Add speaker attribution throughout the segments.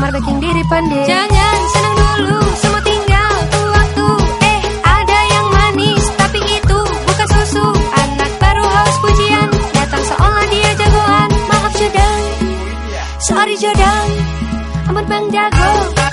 Speaker 1: Mar bikin diri pandai. Jangan senang dulu Semua tinggal waktu. Eh ada yang manis Tapi itu bukan susu. Anak baru haus pujian Datang seolah dia jagoan. Maaf jodang. Sorry jodang. Ampun bang jago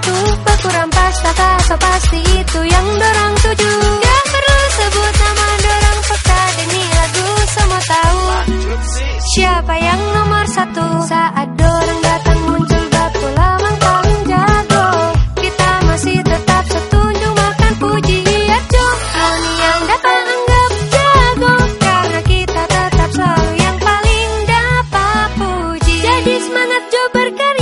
Speaker 1: satu Baku rampas kata pasti itu yang dorang tuju. Gak perlu sebut nama dorang peka Demi lagu semua tahu. Siapa yang nomor satu? Saat dorang datang muncul baku lama paling jago. Kita masih tetap setuju makan puji ya Cuman yang dapat anggap jago Karena kita tetap selalu yang paling dapat puji. Jadi semangat Jo berkarya.